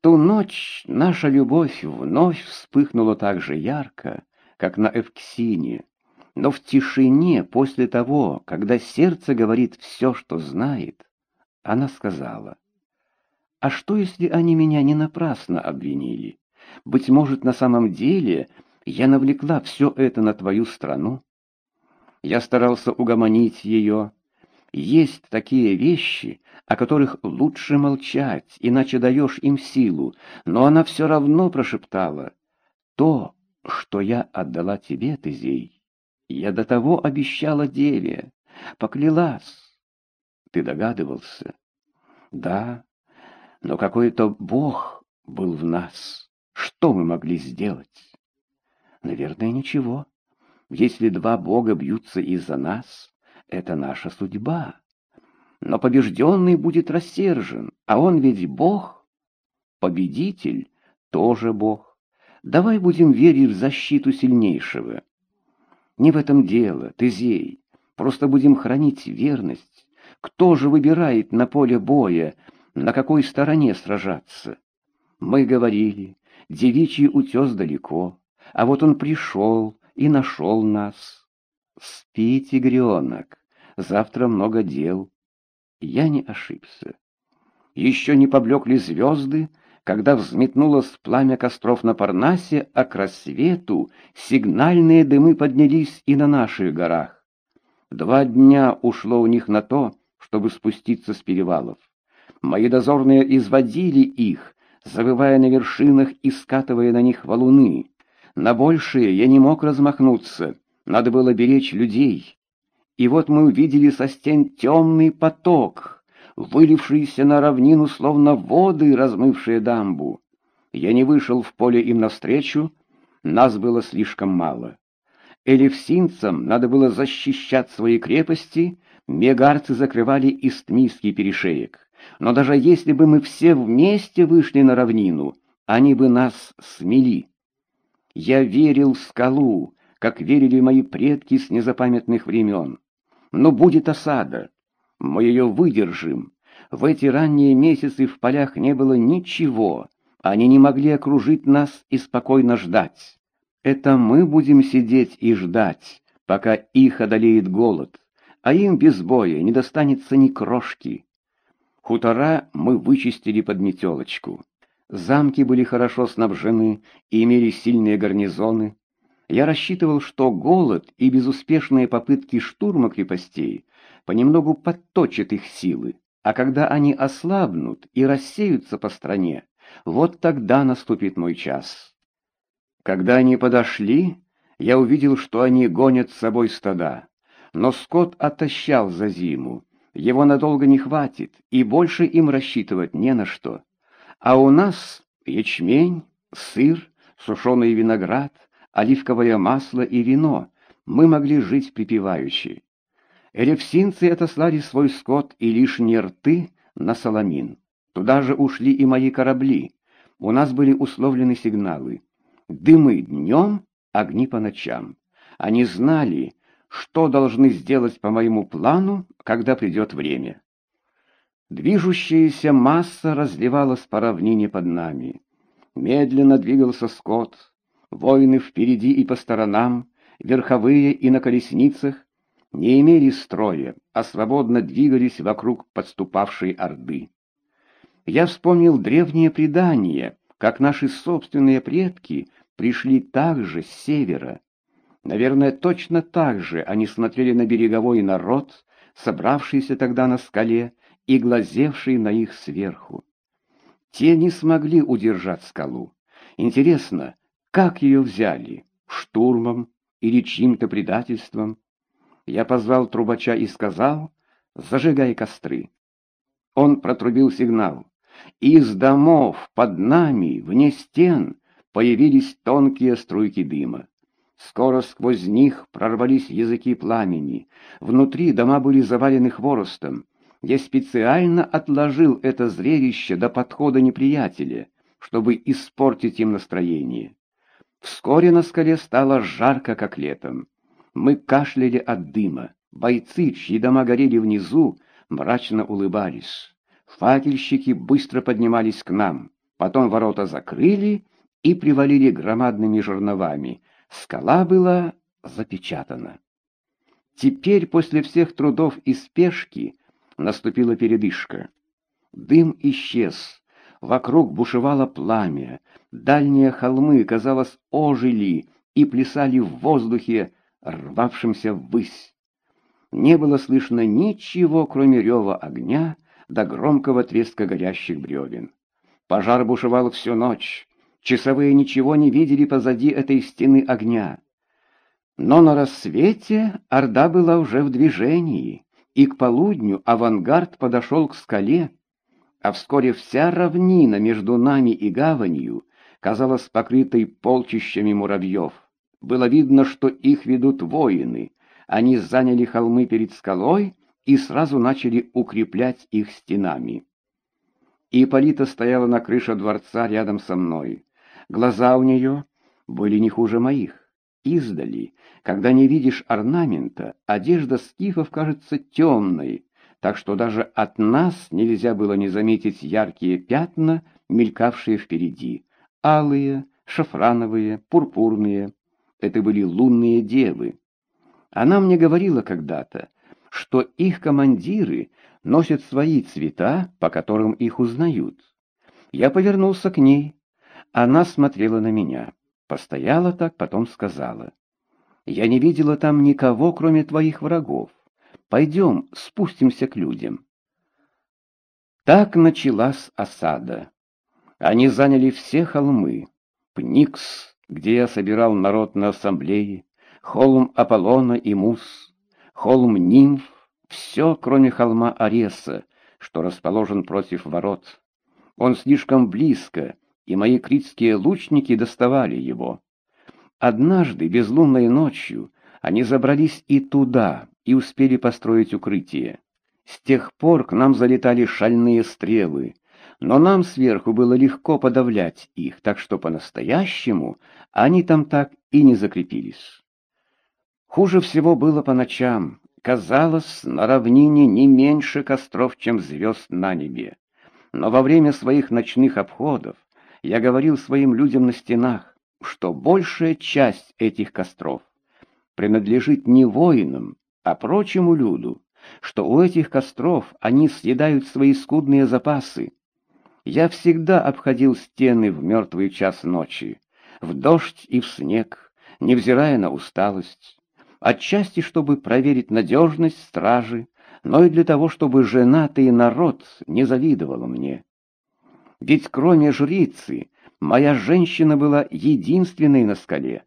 Ту ночь наша любовь вновь вспыхнула так же ярко, как на Эвксине, но в тишине после того, когда сердце говорит все, что знает, она сказала, «А что, если они меня не напрасно обвинили? Быть может, на самом деле я навлекла все это на твою страну?» Я старался угомонить ее. Есть такие вещи, о которых лучше молчать, иначе даешь им силу, но она все равно прошептала. То, что я отдала тебе, Тезей, я до того обещала деве, поклялась. Ты догадывался? Да, но какой-то Бог был в нас. Что мы могли сделать? Наверное, ничего. Если два Бога бьются из-за нас, это наша судьба. Но побежденный будет рассержен, а он ведь Бог. Победитель тоже Бог. Давай будем верить в защиту сильнейшего. Не в этом дело, Тезей. Просто будем хранить верность. Кто же выбирает на поле боя, на какой стороне сражаться? Мы говорили, девичий утес далеко, а вот он пришел, и нашел нас. Спи, тигренок, завтра много дел. Я не ошибся. Еще не поблекли звезды, когда взметнулось пламя костров на Парнасе, а к рассвету сигнальные дымы поднялись и на наших горах. Два дня ушло у них на то, чтобы спуститься с перевалов. Мои дозорные изводили их, завывая на вершинах и скатывая на них валуны. На большее я не мог размахнуться, надо было беречь людей. И вот мы увидели со стен темный поток, вылившийся на равнину, словно воды, размывшие дамбу. Я не вышел в поле им навстречу, нас было слишком мало. Элевсинцам надо было защищать свои крепости, мегарцы закрывали истмийский перешеек. Но даже если бы мы все вместе вышли на равнину, они бы нас смели. Я верил в скалу, как верили мои предки с незапамятных времен. Но будет осада. Мы ее выдержим. В эти ранние месяцы в полях не было ничего. Они не могли окружить нас и спокойно ждать. Это мы будем сидеть и ждать, пока их одолеет голод, а им без боя не достанется ни крошки. Хутора мы вычистили под метелочку. Замки были хорошо снабжены и имели сильные гарнизоны. Я рассчитывал, что голод и безуспешные попытки штурма крепостей понемногу подточат их силы, а когда они ослабнут и рассеются по стране, вот тогда наступит мой час. Когда они подошли, я увидел, что они гонят с собой стада, но скот отощал за зиму, его надолго не хватит, и больше им рассчитывать не на что. А у нас ячмень, сыр, сушеный виноград, оливковое масло и вино. Мы могли жить припеваючи. Элевсинцы отослали свой скот и лишние рты на Соломин. Туда же ушли и мои корабли. У нас были условлены сигналы. Дымы днем, огни по ночам. Они знали, что должны сделать по моему плану, когда придет время. Движущаяся масса разливалась по равнине под нами. Медленно двигался скот, воины впереди и по сторонам, верховые и на колесницах, не имели строя, а свободно двигались вокруг подступавшей орды. Я вспомнил древние предания, как наши собственные предки пришли также с севера. Наверное, точно так же они смотрели на береговой народ, собравшийся тогда на скале, и глазевший на их сверху. Те не смогли удержать скалу. Интересно, как ее взяли? Штурмом или чьим-то предательством? Я позвал трубача и сказал, зажигай костры. Он протрубил сигнал. Из домов под нами, вне стен, появились тонкие струйки дыма. Скоро сквозь них прорвались языки пламени. Внутри дома были завалены хворостом. Я специально отложил это зрелище до подхода неприятеля, чтобы испортить им настроение. Вскоре на скале стало жарко, как летом. Мы кашляли от дыма. Бойцы, чьи дома горели внизу, мрачно улыбались. Факельщики быстро поднимались к нам. Потом ворота закрыли и привалили громадными жерновами. Скала была запечатана. Теперь, после всех трудов и спешки, наступила передышка. Дым исчез, вокруг бушевало пламя, дальние холмы, казалось, ожили и плясали в воздухе, рвавшемся ввысь. Не было слышно ничего, кроме рева огня до громкого треска горящих бревен. Пожар бушевал всю ночь, часовые ничего не видели позади этой стены огня. Но на рассвете Орда была уже в движении, и к полудню авангард подошел к скале, а вскоре вся равнина между нами и гаванью казалась покрытой полчищами муравьев. Было видно, что их ведут воины. Они заняли холмы перед скалой и сразу начали укреплять их стенами. Ипполита стояла на крыше дворца рядом со мной. Глаза у нее были не хуже моих. Издали, когда не видишь орнамента, одежда скифов кажется темной, так что даже от нас нельзя было не заметить яркие пятна, мелькавшие впереди, алые, шафрановые, пурпурные. Это были лунные девы. Она мне говорила когда-то, что их командиры носят свои цвета, по которым их узнают. Я повернулся к ней. Она смотрела на меня. Постояла так, потом сказала. «Я не видела там никого, кроме твоих врагов. Пойдем, спустимся к людям». Так началась осада. Они заняли все холмы. Пникс, где я собирал народ на ассамблее, холм Аполлона и Мус, холм Нимф, все, кроме холма Ареса, что расположен против ворот. Он слишком близко, и мои критские лучники доставали его. Однажды, безлунной ночью, они забрались и туда, и успели построить укрытие. С тех пор к нам залетали шальные стрелы, но нам сверху было легко подавлять их, так что по-настоящему они там так и не закрепились. Хуже всего было по ночам. Казалось, на равнине не меньше костров, чем звезд на небе. Но во время своих ночных обходов я говорил своим людям на стенах, что большая часть этих костров принадлежит не воинам, а прочему люду, что у этих костров они съедают свои скудные запасы. Я всегда обходил стены в мертвый час ночи, в дождь и в снег, невзирая на усталость, отчасти чтобы проверить надежность стражи, но и для того, чтобы женатый народ не завидовал мне. Ведь кроме жрицы, моя женщина была единственной на скале.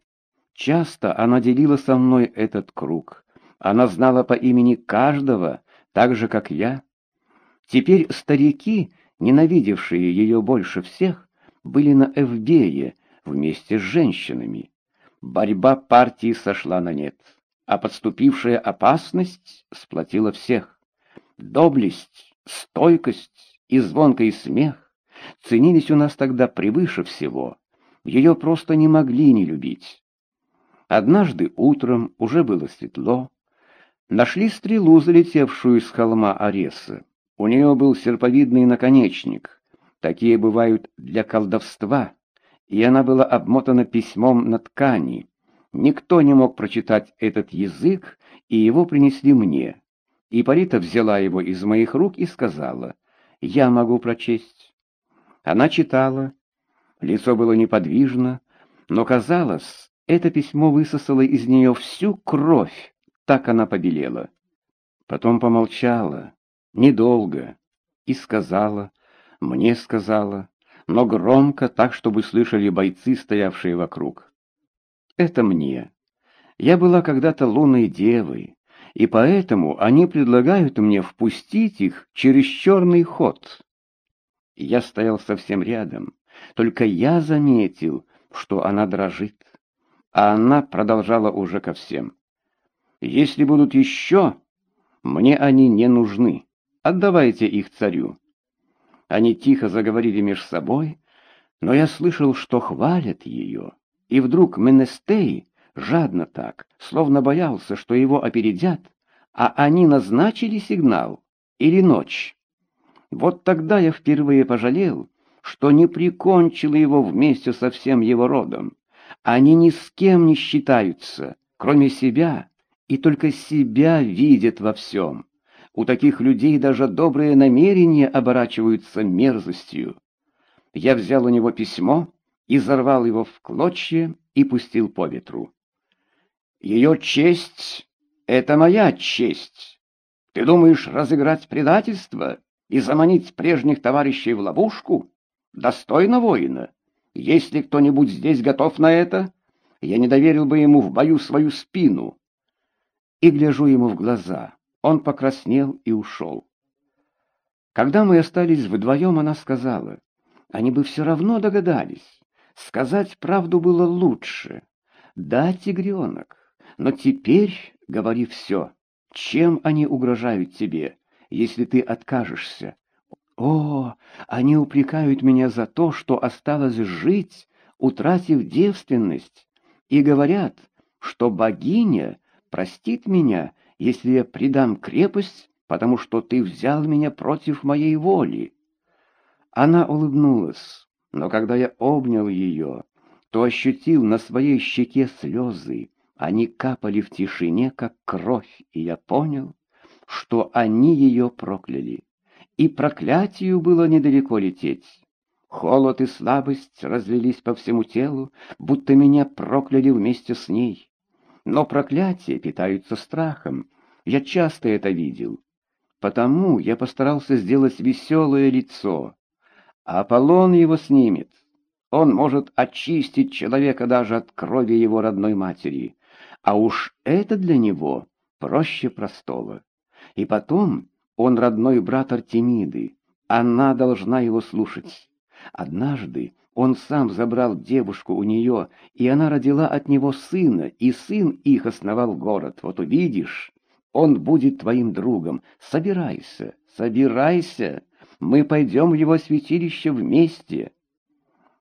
Часто она делила со мной этот круг. Она знала по имени каждого, так же, как я. Теперь старики, ненавидевшие ее больше всех, были на Эвбее вместе с женщинами. Борьба партии сошла на нет, а подступившая опасность сплотила всех. Доблесть, стойкость и звонкий смех ценились у нас тогда превыше всего. Ее просто не могли не любить. Однажды утром, уже было светло, нашли стрелу, залетевшую с холма Ареса. У нее был серповидный наконечник. Такие бывают для колдовства, и она была обмотана письмом на ткани. Никто не мог прочитать этот язык, и его принесли мне. Ипполита взяла его из моих рук и сказала, «Я могу прочесть». Она читала, лицо было неподвижно, но, казалось, это письмо высосало из нее всю кровь, так она побелела. Потом помолчала, недолго, и сказала, мне сказала, но громко, так, чтобы слышали бойцы, стоявшие вокруг. Это мне. Я была когда-то лунной девой, и поэтому они предлагают мне впустить их через черный ход. Я стоял совсем рядом, только я заметил, что она дрожит, а она продолжала уже ко всем. «Если будут еще, мне они не нужны. Отдавайте их царю». Они тихо заговорили между собой, но я слышал, что хвалят ее, и вдруг Менестей жадно так, словно боялся, что его опередят, а они назначили сигнал или ночь. Вот тогда я впервые пожалел, что не прикончила его вместе со всем его родом. Они ни с кем не считаются, кроме себя, и только себя видят во всем. У таких людей даже добрые намерения оборачиваются мерзостью. Я взял у него письмо, изорвал его в клочья и пустил по ветру. Ее честь — это моя честь. Ты думаешь разыграть предательство и заманить прежних товарищей в ловушку? Достойно воина. Если кто-нибудь здесь готов на это, я не доверил бы ему в бою свою спину. И гляжу ему в глаза. Он покраснел и ушел. Когда мы остались вдвоем, она сказала, они бы все равно догадались. Сказать правду было лучше. Да, тигренок, но теперь говори все. Чем они угрожают тебе, если ты откажешься? О, они упрекают меня за то, что осталось жить, утратив девственность, и говорят, что богиня простит меня, если я предам крепость, потому что ты взял меня против моей воли. Она улыбнулась, но когда я обнял ее, то ощутил на своей щеке слезы, они капали в тишине, как кровь, и я понял, что они ее прокляли. И проклятию было недалеко лететь. Холод и слабость разлились по всему телу, будто меня прокляли вместе с ней. Но проклятия питаются страхом. Я часто это видел. Потому я постарался сделать веселое лицо. А Аполлон его снимет. Он может очистить человека даже от крови его родной матери. А уж это для него проще простого. И потом он родной брат Артемиды, она должна его слушать. Однажды он сам забрал девушку у нее, и она родила от него сына, и сын их основал город. Вот увидишь, он будет твоим другом. Собирайся, собирайся, мы пойдем в его святилище вместе.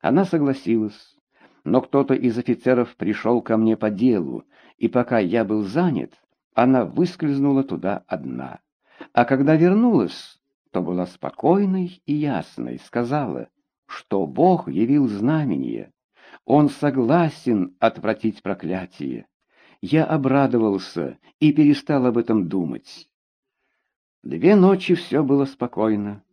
Она согласилась, но кто-то из офицеров пришел ко мне по делу, и пока я был занят, она выскользнула туда одна. А когда вернулась, то была спокойной и ясной, сказала, что Бог явил знамение. Он согласен отвратить проклятие. Я обрадовался и перестал об этом думать. Две ночи все было спокойно.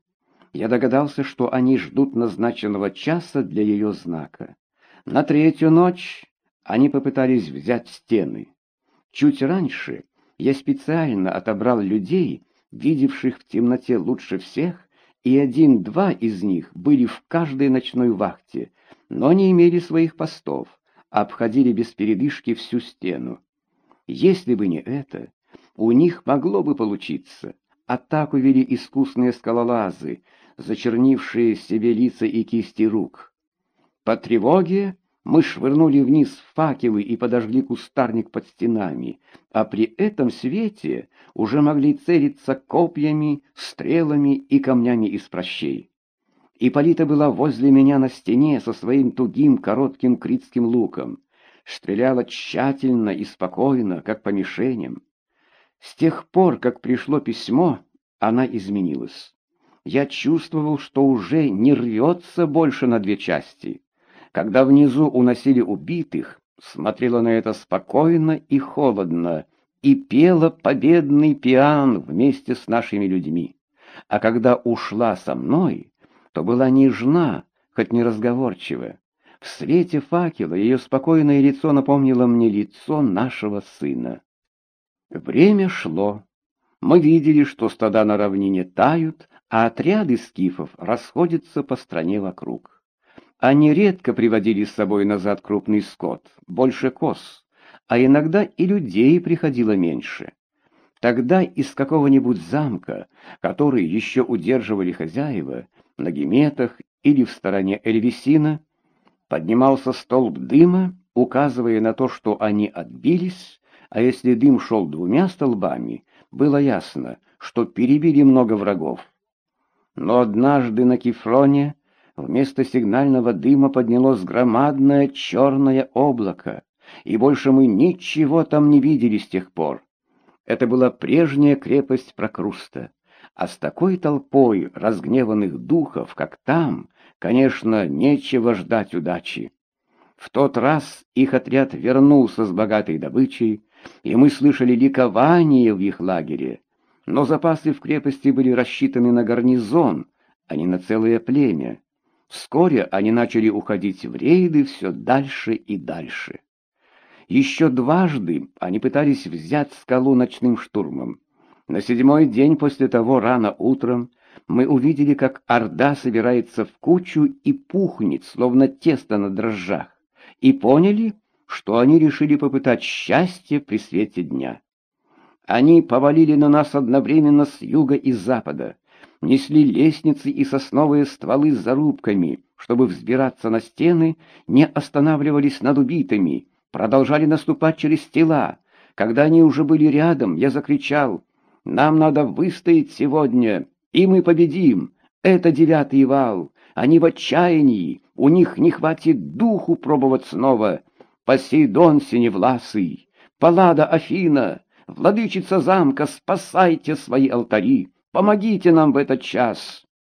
Я догадался, что они ждут назначенного часа для ее знака. На третью ночь они попытались взять стены. Чуть раньше я специально отобрал людей, видевших в темноте лучше всех, и один-два из них были в каждой ночной вахте, но не имели своих постов, а обходили без передышки всю стену. Если бы не это, у них могло бы получиться. Атаку вели искусные скалолазы, зачернившие себе лица и кисти рук. По тревоге мы швырнули вниз факелы и подожгли кустарник под стенами, а при этом свете уже могли целиться копьями, стрелами и камнями из прощей. Иполита была возле меня на стене со своим тугим коротким критским луком. Стреляла тщательно и спокойно, как по мишеням. С тех пор, как пришло письмо, она изменилась. Я чувствовал, что уже не рвется больше на две части. Когда внизу уносили убитых, смотрела на это спокойно и холодно и пела победный пиан вместе с нашими людьми. А когда ушла со мной, то была нежна, хоть не разговорчива. В свете факела ее спокойное лицо напомнило мне лицо нашего сына. Время шло. Мы видели, что стада на равнине тают, а отряды скифов расходятся по стране вокруг. Они редко приводили с собой назад крупный скот, больше коз, а иногда и людей приходило меньше. Тогда из какого-нибудь замка, который еще удерживали хозяева, на геметах или в стороне Эльвисина, поднимался столб дыма, указывая на то, что они отбились, а если дым шел двумя столбами, было ясно, что перебили много врагов. Но однажды на Кефроне Вместо сигнального дыма поднялось громадное черное облако, и больше мы ничего там не видели с тех пор. Это была прежняя крепость Прокруста, а с такой толпой разгневанных духов, как там, Конечно, нечего ждать удачи. В тот раз их отряд вернулся с богатой добычей, и мы слышали ликование в их лагере. Но запасы в крепости были рассчитаны на гарнизон, а не на целое племя. Вскоре они начали уходить в рейды все дальше и дальше. Еще дважды они пытались взять скалу ночным штурмом. На седьмой день после того рано утром мы увидели, как орда собирается в кучу и пухнет, словно тесто на дрожжах и поняли, что они решили попытать счастье при свете дня. Они повалили на нас одновременно с юга и запада, несли лестницы и сосновые стволы с зарубками, чтобы взбираться на стены, не останавливались над убитыми, продолжали наступать через тела. Когда они уже были рядом, я закричал, «Нам надо выстоять сегодня, и мы победим! Это девятый вал! Они в отчаянии, у них не хватит духу пробовать снова. Посейдон синевласый, Паллада Афина, владычица замка, спасайте свои алтари, помогите нам в этот час.